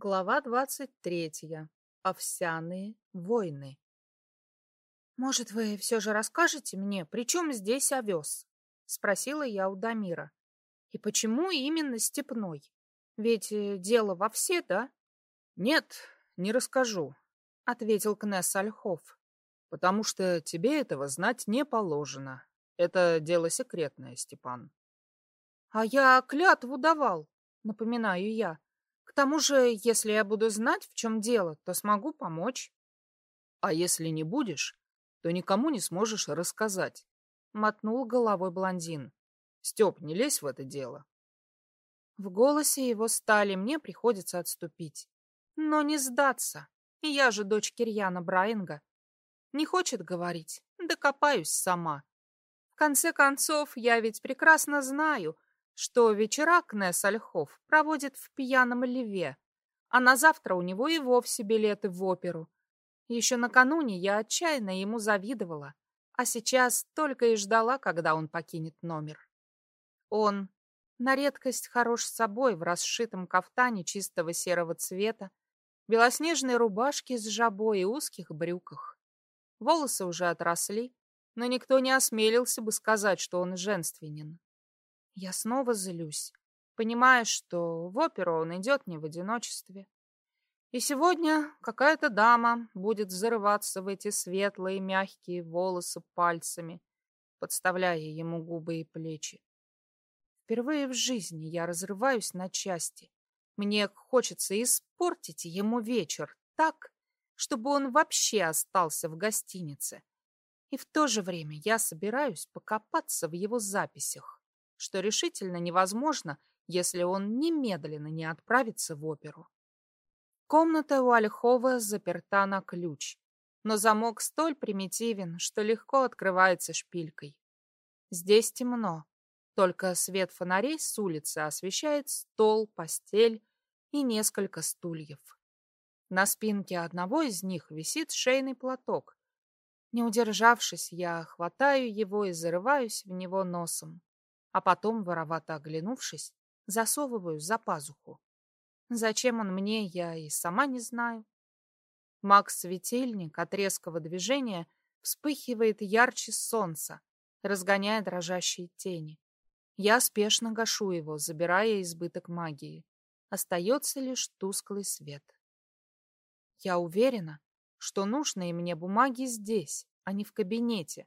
Глава двадцать третья. Овсяные войны. «Может, вы все же расскажете мне, при чем здесь овес?» — спросила я у Дамира. «И почему именно степной? Ведь э, дело во все, да?» «Нет, не расскажу», — ответил Кнесс Ольхов. «Потому что тебе этого знать не положено. Это дело секретное, Степан». «А я клятву давал», — напоминаю я. К тому же, если я буду знать, в чем дело, то смогу помочь. А если не будешь, то никому не сможешь рассказать. Мотнул головой блондин. Степ, не лезь в это дело. В голосе его стали мне приходится отступить. Но не сдаться. Я же дочь Кирьяна Брайинга. Не хочет говорить, докопаюсь сама. В конце концов, я ведь прекрасно знаю, что вечера Кнесс Ольхов проводит в пьяном льве, а на завтра у него и вовсе билеты в оперу. Еще накануне я отчаянно ему завидовала, а сейчас только и ждала, когда он покинет номер. Он на редкость хорош с собой в расшитом кафтане чистого серого цвета, белоснежной рубашке с жабой и узких брюках. Волосы уже отросли, но никто не осмелился бы сказать, что он женственен. Я снова злюсь, понимая, что в оперу он идет не в одиночестве. И сегодня какая-то дама будет зарываться в эти светлые мягкие волосы пальцами, подставляя ему губы и плечи. Впервые в жизни я разрываюсь на части. Мне хочется испортить ему вечер так, чтобы он вообще остался в гостинице. И в то же время я собираюсь покопаться в его записях что решительно невозможно, если он немедленно не отправится в оперу. Комната у Ольхова заперта на ключ, но замок столь примитивен, что легко открывается шпилькой. Здесь темно, только свет фонарей с улицы освещает стол, постель и несколько стульев. На спинке одного из них висит шейный платок. Не удержавшись, я хватаю его и зарываюсь в него носом а потом, воровато оглянувшись, засовываю за пазуху. Зачем он мне, я и сама не знаю. Макс-светильник от резкого движения вспыхивает ярче солнца, разгоняя дрожащие тени. Я спешно гашу его, забирая избыток магии. Остается лишь тусклый свет. Я уверена, что нужные мне бумаги здесь, а не в кабинете.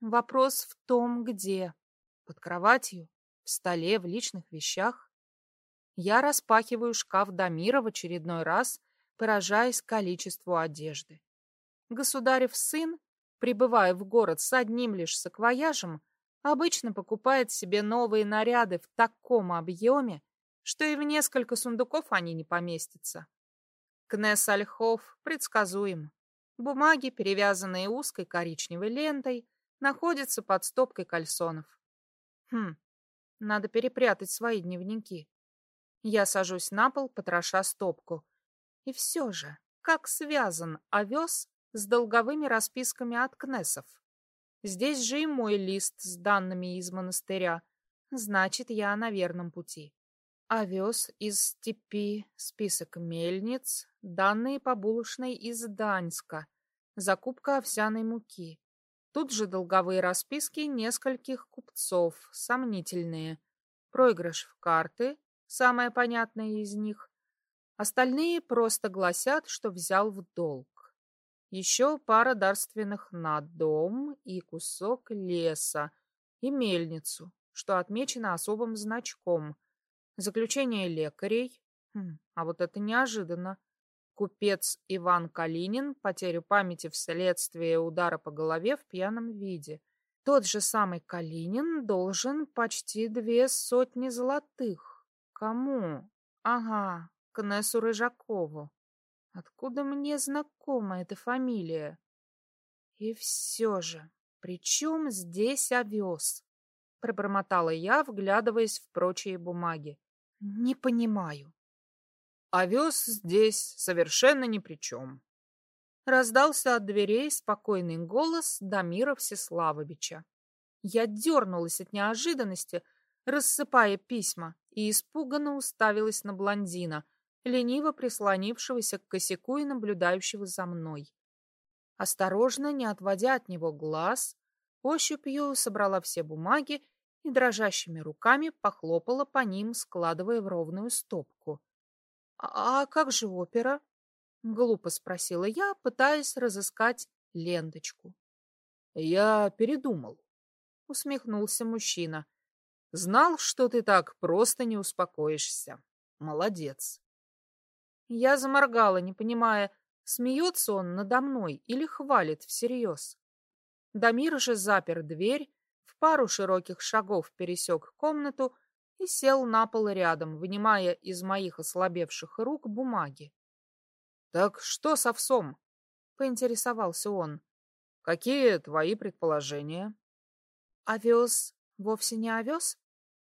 Вопрос в том, где. Под кроватью, в столе, в личных вещах. Я распахиваю шкаф Дамира в очередной раз, поражаясь количеству одежды. Государев сын, прибывая в город с одним лишь саквояжем, обычно покупает себе новые наряды в таком объеме, что и в несколько сундуков они не поместятся. Кнесс Ольхов предсказуем. Бумаги, перевязанные узкой коричневой лентой, находятся под стопкой кальсонов. Хм, надо перепрятать свои дневники. Я сажусь на пол, потроша стопку. И все же, как связан овес с долговыми расписками от кнессов? Здесь же и мой лист с данными из монастыря. Значит, я на верном пути. Овес из степи, список мельниц, данные по булочной из Даньска, закупка овсяной муки, Тут же долговые расписки нескольких купцов, сомнительные. Проигрыш в карты, самое понятное из них. Остальные просто гласят, что взял в долг. Еще пара дарственных на дом и кусок леса, и мельницу, что отмечено особым значком. Заключение лекарей. Хм, а вот это неожиданно. Купец Иван Калинин потерю памяти вследствие удара по голове в пьяном виде. Тот же самый Калинин должен почти две сотни золотых. Кому? Ага, Кнессу Рыжакову. Откуда мне знакома эта фамилия? И все же, при чем здесь овес? Пробормотала я, вглядываясь в прочие бумаги. Не понимаю. Овес здесь совершенно ни при чем. Раздался от дверей спокойный голос Дамира Всеславовича. Я дернулась от неожиданности, рассыпая письма, и испуганно уставилась на блондина, лениво прислонившегося к косяку и наблюдающего за мной. Осторожно, не отводя от него глаз, ощупью собрала все бумаги и дрожащими руками похлопала по ним, складывая в ровную стопку. «А, -а как же опера?» — глупо спросила я, пытаясь разыскать ленточку. «Я передумал», — усмехнулся мужчина. «Знал, что ты так просто не успокоишься. Молодец». Я заморгала, не понимая, смеется он надо мной или хвалит всерьез. Дамир же запер дверь, в пару широких шагов пересек комнату и сел на пол рядом, вынимая из моих ослабевших рук бумаги. — Так что с овсом? — поинтересовался он. — Какие твои предположения? — Овес вовсе не овес?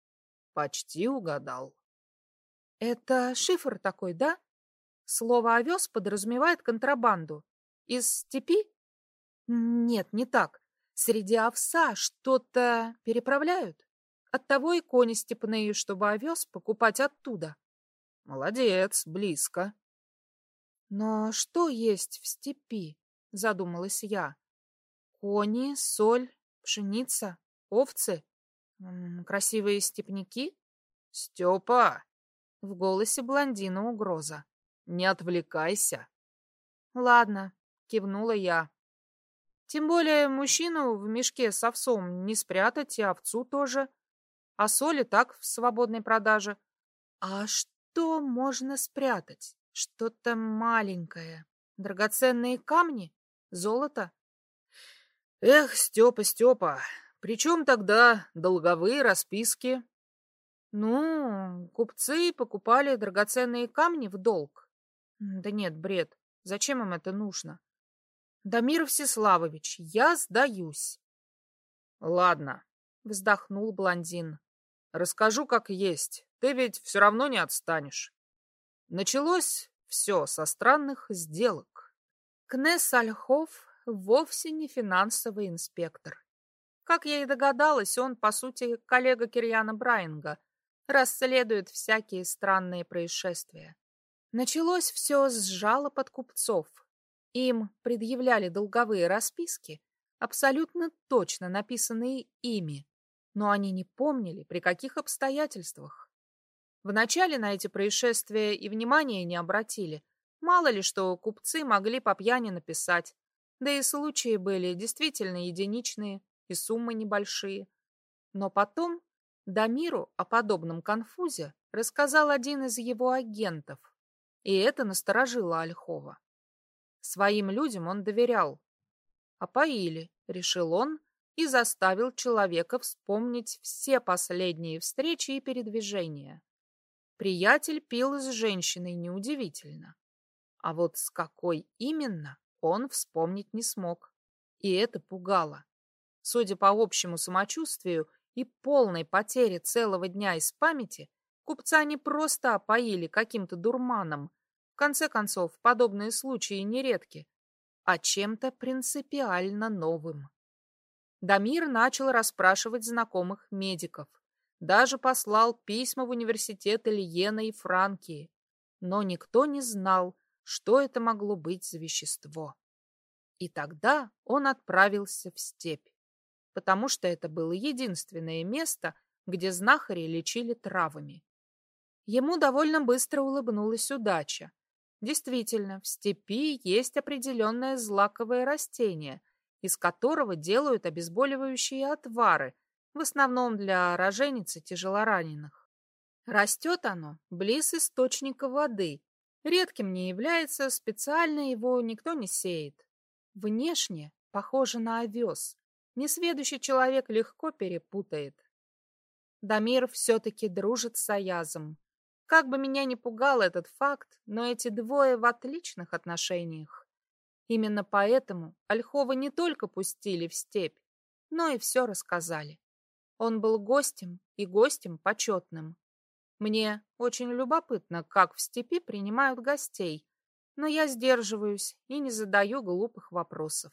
— Почти угадал. — Это шифр такой, да? Слово «овес» подразумевает контрабанду. Из степи? Нет, не так. Среди овса что-то переправляют. Оттого и кони степные, чтобы овес покупать оттуда. Молодец, близко. Но что есть в степи? Задумалась я. Кони, соль, пшеница, овцы, красивые степняки? Степа! В голосе блондина угроза. Не отвлекайся. Ладно, кивнула я. Тем более мужчину в мешке с овсом не спрятать, и овцу тоже. А соли так в свободной продаже. А что можно спрятать? Что-то маленькое. Драгоценные камни? Золото? Эх, Степа, Степа, при чем тогда долговые расписки? Ну, купцы покупали драгоценные камни в долг. Да нет, бред. Зачем им это нужно? Дамир Всеславович, я сдаюсь. Ладно, вздохнул блондин. Расскажу, как есть. Ты ведь все равно не отстанешь. Началось все со странных сделок. Кнесс Ольхов вовсе не финансовый инспектор. Как я и догадалась, он, по сути, коллега Кирьяна Брайанга, расследует всякие странные происшествия. Началось все с жалоб от купцов. Им предъявляли долговые расписки, абсолютно точно написанные ими, но они не помнили, при каких обстоятельствах. Вначале на эти происшествия и внимания не обратили. Мало ли, что купцы могли по пьяни написать. Да и случаи были действительно единичные и суммы небольшие. Но потом Дамиру о подобном конфузе рассказал один из его агентов, и это насторожило Ольхова. Своим людям он доверял. Опоили, решил он, и заставил человека вспомнить все последние встречи и передвижения. Приятель пил с женщиной неудивительно. А вот с какой именно, он вспомнить не смог. И это пугало. Судя по общему самочувствию и полной потере целого дня из памяти, купца не просто опоили каким-то дурманом, в конце концов, подобные случаи нередки, а чем-то принципиально новым. Дамир начал расспрашивать знакомых медиков, даже послал письма в университеты Лиена и Франкии, но никто не знал, что это могло быть за вещество. И тогда он отправился в степь, потому что это было единственное место, где знахари лечили травами. Ему довольно быстро улыбнулась удача, Действительно, в степи есть определенное злаковое растение, из которого делают обезболивающие отвары, в основном для рожениц и тяжелораненых. Растет оно близ источника воды. Редким не является, специально его никто не сеет. Внешне похоже на овес. Несведущий человек легко перепутает. Дамир все-таки дружит с Аязом. Как бы меня ни пугал этот факт, но эти двое в отличных отношениях. Именно поэтому Ольхова не только пустили в степь, но и все рассказали. Он был гостем и гостем почетным. Мне очень любопытно, как в степи принимают гостей, но я сдерживаюсь и не задаю глупых вопросов.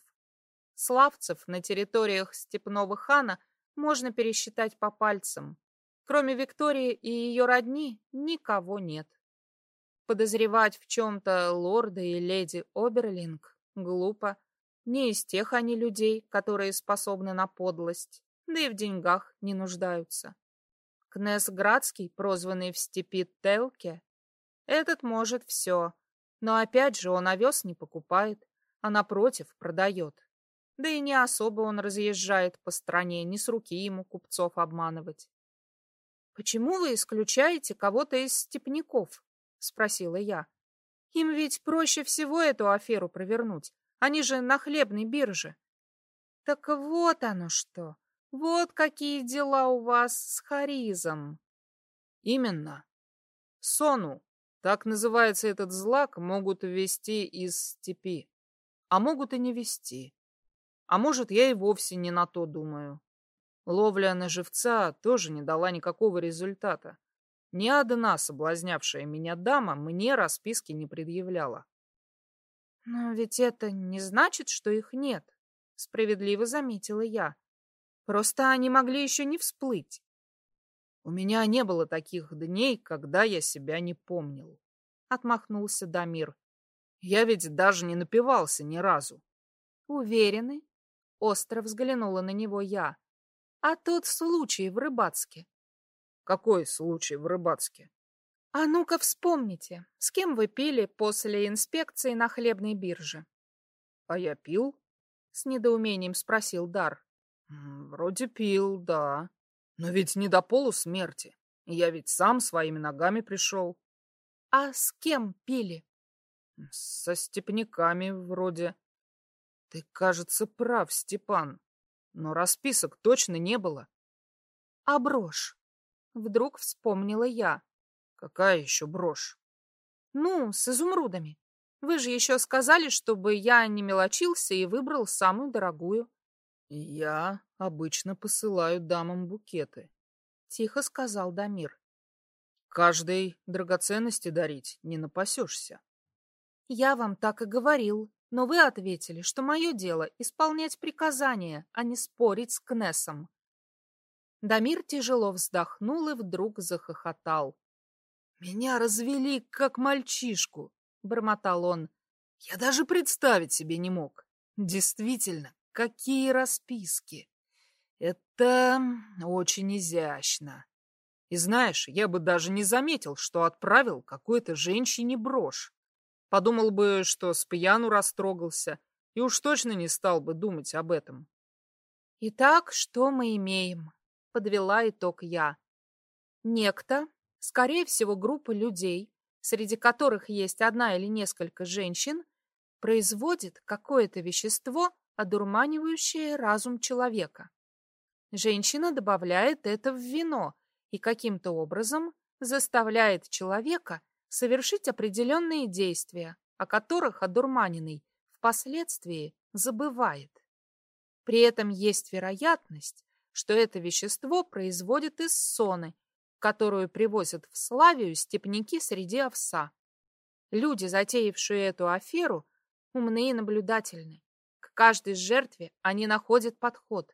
Славцев на территориях степного хана можно пересчитать по пальцам. Кроме Виктории и ее родни, никого нет. Подозревать в чем-то лорда и леди Оберлинг глупо. Не из тех они людей, которые способны на подлость, да и в деньгах не нуждаются. Князь Градский, прозванный в степи Телке, этот может все, но опять же он овес не покупает, а напротив продает. Да и не особо он разъезжает по стране, не с руки ему купцов обманывать. «Почему вы исключаете кого-то из степняков?» — спросила я. «Им ведь проще всего эту аферу провернуть. Они же на хлебной бирже». «Так вот оно что. Вот какие дела у вас с Харизом». «Именно. Сону, так называется этот злак, могут ввести из степи, а могут и не вести. А может, я и вовсе не на то думаю. Ловля на живца тоже не дала никакого результата. Ни одна соблазнявшая меня дама мне расписки не предъявляла. «Но ведь это не значит, что их нет», — справедливо заметила я. «Просто они могли еще не всплыть». «У меня не было таких дней, когда я себя не помнил», — отмахнулся Дамир. «Я ведь даже не напивался ни разу». «Уверены?» — остро взглянула на него я. А тот случай в Рыбацке. Какой случай в Рыбацке? А ну-ка вспомните, с кем вы пили после инспекции на хлебной бирже? А я пил? С недоумением спросил Дар. Вроде пил, да. Но ведь не до полусмерти. Я ведь сам своими ногами пришел. А с кем пили? Со степняками вроде. Ты, кажется, прав, Степан но расписок точно не было. А брошь? Вдруг вспомнила я. Какая еще брошь? Ну, с изумрудами. Вы же еще сказали, чтобы я не мелочился и выбрал самую дорогую. Я обычно посылаю дамам букеты. Тихо сказал Дамир. Каждой драгоценности дарить не напасешься. Я вам так и говорил, но вы ответили, что мое дело — исполнять приказания, а не спорить с Кнессом. Дамир тяжело вздохнул и вдруг захохотал. «Меня развели, как мальчишку», — бормотал он. «Я даже представить себе не мог. Действительно, какие расписки! Это очень изящно. И знаешь, я бы даже не заметил, что отправил какой-то женщине брошь. Подумал бы, что с пьяну растрогался, и уж точно не стал бы думать об этом. «Итак, что мы имеем?» — подвела итог я. Некто, скорее всего, группа людей, среди которых есть одна или несколько женщин, производит какое-то вещество, одурманивающее разум человека. Женщина добавляет это в вино и каким-то образом заставляет человека совершить определенные действия, о которых одурманенный впоследствии забывает. При этом есть вероятность, что это вещество производит из соны, которую привозят в Славию степняки среди овса. Люди, затеявшие эту аферу, умны и наблюдательны. К каждой жертве они находят подход.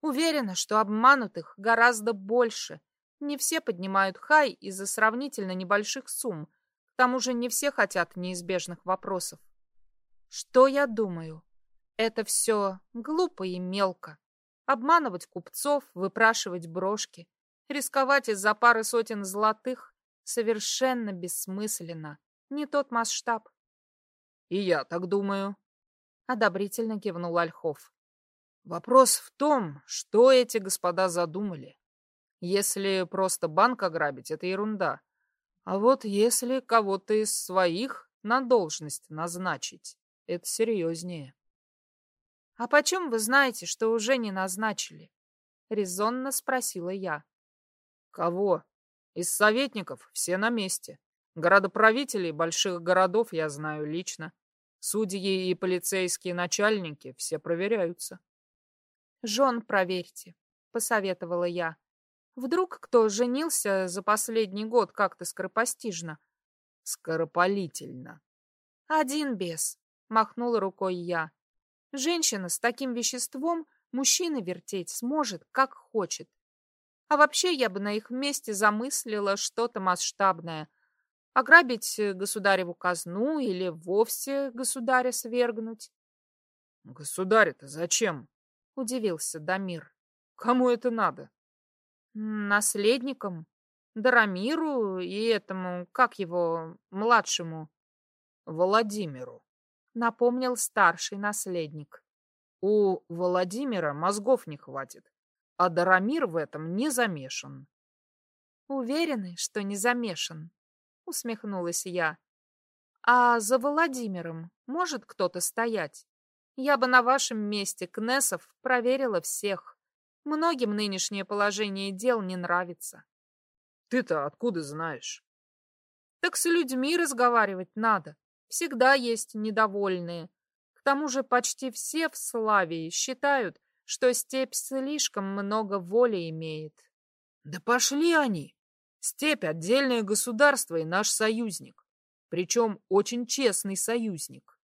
Уверена, что обманутых гораздо больше – не все поднимают хай из-за сравнительно небольших сумм. К тому же не все хотят неизбежных вопросов. Что я думаю? Это все глупо и мелко. Обманывать купцов, выпрашивать брошки, рисковать из-за пары сотен золотых совершенно бессмысленно. Не тот масштаб. И я так думаю. Одобрительно кивнул Ольхов. Вопрос в том, что эти господа задумали. Если просто банк ограбить, это ерунда. А вот если кого-то из своих на должность назначить, это серьезнее. — А почем вы знаете, что уже не назначили? — резонно спросила я. — Кого? Из советников все на месте. Городоправителей больших городов я знаю лично. Судьи и полицейские начальники все проверяются. — Жен проверьте, — посоветовала я. Вдруг кто женился за последний год как-то скоропостижно? Скоропалительно. Один бес, махнула рукой я. Женщина с таким веществом мужчина вертеть сможет, как хочет. А вообще я бы на их месте замыслила что-то масштабное. Ограбить государеву казну или вовсе государя свергнуть? — Государь-то зачем? — удивился Дамир. — Кому это надо? — Наследникам. Дарамиру и этому, как его, младшему. — Владимиру, — напомнил старший наследник. — У Владимира мозгов не хватит, а Дарамир в этом не замешан. — Уверены, что не замешан? — усмехнулась я. — А за Владимиром может кто-то стоять? Я бы на вашем месте, Кнесов, проверила всех. Многим нынешнее положение дел не нравится. Ты-то откуда знаешь? Так с людьми разговаривать надо. Всегда есть недовольные. К тому же почти все в Славии считают, что степь слишком много воли имеет. Да пошли они! Степь — отдельное государство и наш союзник. Причем очень честный союзник.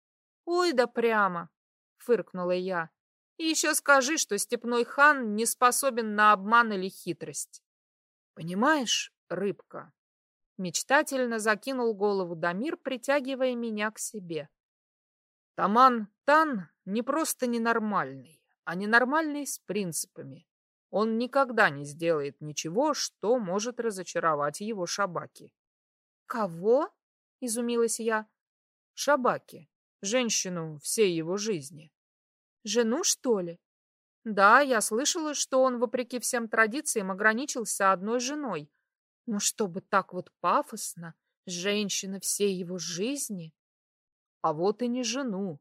Ой, да прямо! — фыркнула я. И еще скажи, что степной хан не способен на обман или хитрость. Понимаешь, рыбка? Мечтательно закинул голову Дамир, притягивая меня к себе. Таман Тан не просто ненормальный, а ненормальный с принципами. Он никогда не сделает ничего, что может разочаровать его шабаки. «Кого?» — изумилась я. «Шабаки. Женщину всей его жизни». «Жену, что ли?» «Да, я слышала, что он, вопреки всем традициям, ограничился одной женой. Но чтобы так вот пафосно, женщина всей его жизни...» «А вот и не жену.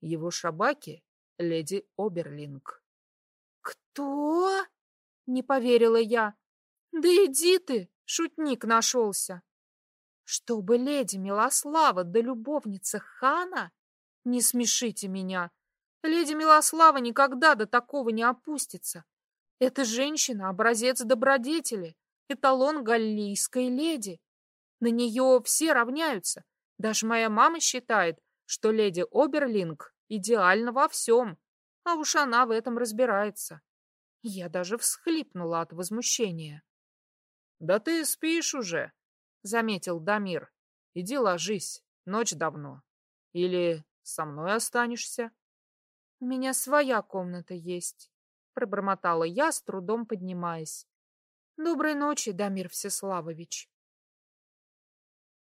Его шабаки — леди Оберлинг». «Кто?» — не поверила я. «Да иди ты, шутник нашелся!» «Чтобы леди Милослава да любовница хана? Не смешите меня! Леди Милослава никогда до такого не опустится. Эта женщина — образец добродетели, эталон галлийской леди. На нее все равняются. Даже моя мама считает, что леди Оберлинг идеальна во всем, а уж она в этом разбирается. Я даже всхлипнула от возмущения. — Да ты спишь уже, — заметил Дамир. — Иди ложись, ночь давно. Или со мной останешься? — У меня своя комната есть, — пробормотала я, с трудом поднимаясь. — Доброй ночи, Дамир Всеславович.